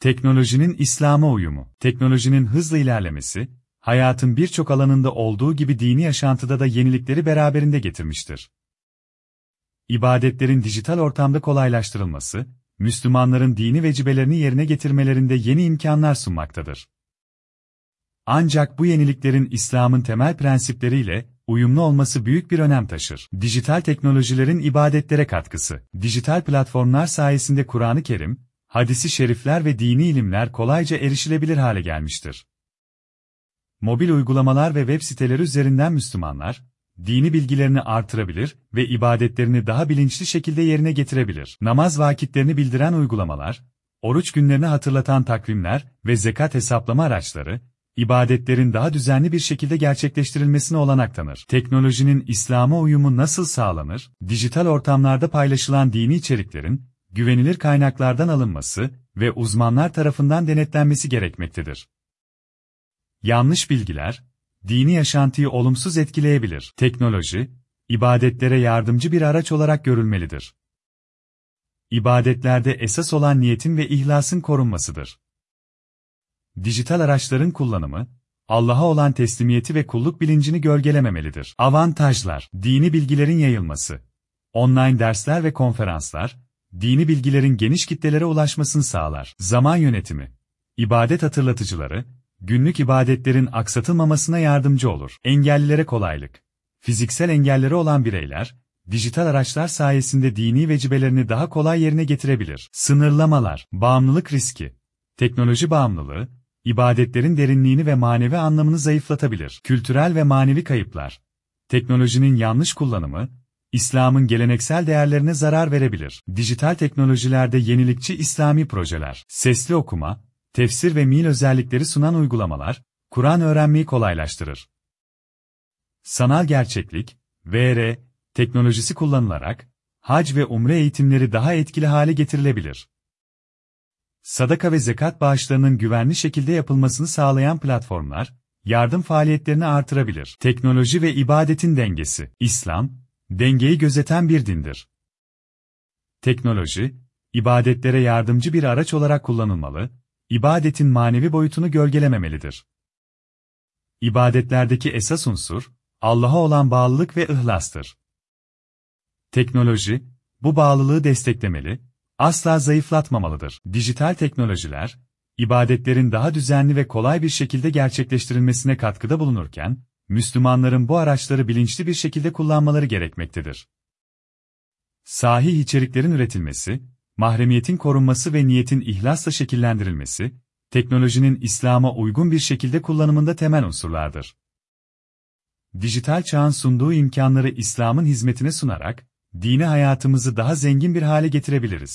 Teknolojinin İslam'a uyumu. Teknolojinin hızla ilerlemesi, hayatın birçok alanında olduğu gibi dini yaşantıda da yenilikleri beraberinde getirmiştir. İbadetlerin dijital ortamda kolaylaştırılması, Müslümanların dini vecibelerini yerine getirmelerinde yeni imkanlar sunmaktadır. Ancak bu yeniliklerin İslam'ın temel prensipleriyle uyumlu olması büyük bir önem taşır. Dijital teknolojilerin ibadetlere katkısı. Dijital platformlar sayesinde Kur'an-ı Kerim, hadisi şerifler ve dini ilimler kolayca erişilebilir hale gelmiştir. Mobil uygulamalar ve web siteleri üzerinden Müslümanlar, dini bilgilerini artırabilir ve ibadetlerini daha bilinçli şekilde yerine getirebilir. Namaz vakitlerini bildiren uygulamalar, oruç günlerini hatırlatan takvimler ve zekat hesaplama araçları, ibadetlerin daha düzenli bir şekilde gerçekleştirilmesine olanak tanır. Teknolojinin İslam'a uyumu nasıl sağlanır? Dijital ortamlarda paylaşılan dini içeriklerin, güvenilir kaynaklardan alınması ve uzmanlar tarafından denetlenmesi gerekmektedir. Yanlış bilgiler, dini yaşantıyı olumsuz etkileyebilir. Teknoloji, ibadetlere yardımcı bir araç olarak görülmelidir. İbadetlerde esas olan niyetin ve ihlasın korunmasıdır. Dijital araçların kullanımı, Allah'a olan teslimiyeti ve kulluk bilincini gölgelememelidir. Avantajlar, dini bilgilerin yayılması, online dersler ve konferanslar, dini bilgilerin geniş kitlelere ulaşmasını sağlar. Zaman yönetimi, ibadet hatırlatıcıları, günlük ibadetlerin aksatılmamasına yardımcı olur. Engellilere kolaylık. Fiziksel engelleri olan bireyler, dijital araçlar sayesinde dini vecibelerini daha kolay yerine getirebilir. Sınırlamalar, bağımlılık riski, teknoloji bağımlılığı, ibadetlerin derinliğini ve manevi anlamını zayıflatabilir. Kültürel ve manevi kayıplar, teknolojinin yanlış kullanımı, İslam'ın geleneksel değerlerine zarar verebilir. Dijital teknolojilerde yenilikçi İslami projeler, sesli okuma, tefsir ve mil özellikleri sunan uygulamalar, Kur'an öğrenmeyi kolaylaştırır. Sanal gerçeklik, VR, teknolojisi kullanılarak, hac ve umre eğitimleri daha etkili hale getirilebilir. Sadaka ve zekat bağışlarının güvenli şekilde yapılmasını sağlayan platformlar, yardım faaliyetlerini artırabilir. Teknoloji ve ibadetin dengesi, İslam, dengeyi gözeten bir dindir. Teknoloji, ibadetlere yardımcı bir araç olarak kullanılmalı, ibadetin manevi boyutunu gölgelememelidir. İbadetlerdeki esas unsur, Allah'a olan bağlılık ve ihlastır. Teknoloji, bu bağlılığı desteklemeli, asla zayıflatmamalıdır. Dijital teknolojiler, ibadetlerin daha düzenli ve kolay bir şekilde gerçekleştirilmesine katkıda bulunurken, Müslümanların bu araçları bilinçli bir şekilde kullanmaları gerekmektedir. Sahih içeriklerin üretilmesi, mahremiyetin korunması ve niyetin ihlasla şekillendirilmesi, teknolojinin İslam'a uygun bir şekilde kullanımında temel unsurlardır. Dijital çağın sunduğu imkanları İslam'ın hizmetine sunarak, dini hayatımızı daha zengin bir hale getirebiliriz.